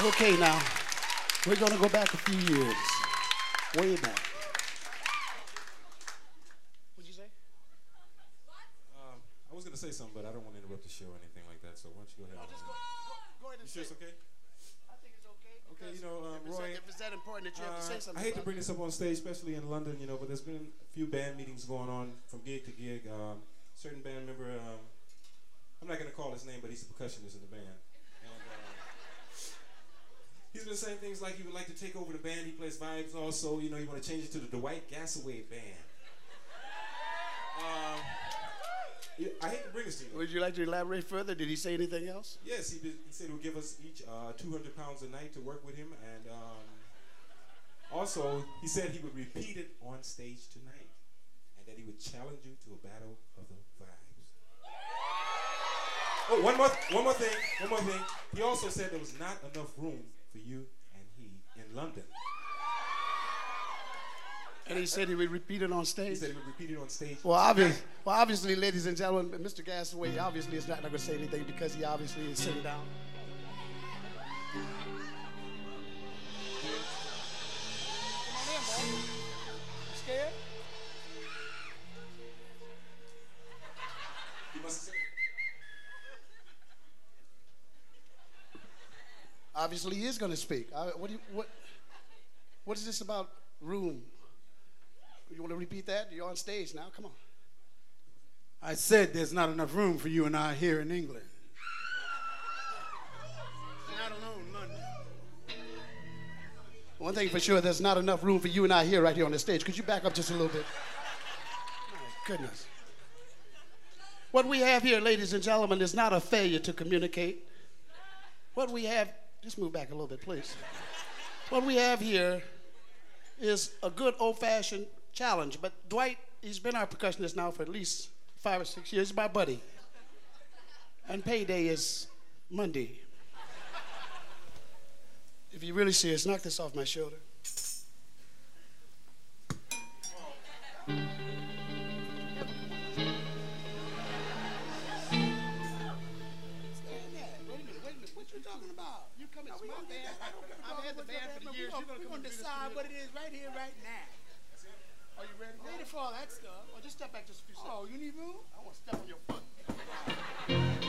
Okay, now, we're going to go back a few years, way back. What'd you say? Um, I was going to say something, but I don't want to interrupt the show or anything like that, so why don't you go ahead? No, just go, go, go ahead and You sure it's okay? I think it's okay. Okay, you know, um, Roy, if it's that important that you have to say Uh, something, I hate to bring this up on stage, especially in London, you know, but there's been a few band meetings going on from gig to gig. Um, certain band member, um, I'm not going to call his name, but he's a percussionist in the band. He's been saying things like he would like to take over the band. He plays vibes also. You know, he want to change it to the Dwight Gasaway band. Um, I hate to bring this to you. Would you like to elaborate further? Did he say anything else? Yes, he, did, he said he would give us each uh, 200 pounds a night to work with him, and um, also he said he would repeat it on stage tonight, and that he would challenge you to a battle of the vibes. Oh, one more, one more thing, one more thing. He also said there was not enough room for you and he in London. And he said he would repeat it on stage. He said he would repeat it on stage. Well, obviously, well, obviously, ladies and gentlemen, Mr. Gasaway obviously is not going to say anything because he obviously is sitting down. Obviously, he is going to speak. Uh, what, do you, what, what is this about room? You want to repeat that? You're on stage now. Come on. I said there's not enough room for you and I here in England. And I don't know London. One thing for sure, there's not enough room for you and I here, right here on the stage. Could you back up just a little bit? My goodness. What we have here, ladies and gentlemen, is not a failure to communicate. What we have, just move back a little bit, please. What we have here is a good old fashioned challenge. But Dwight, he's been our percussionist now for at least five or six years. He's my buddy. And payday is Monday. If you're really serious, knock this off my shoulder. Me? what it is right here, right now. Are you ready? Ready for all that stuff? Or just step back just a few seconds. Oh, you need room? I want to step on your foot.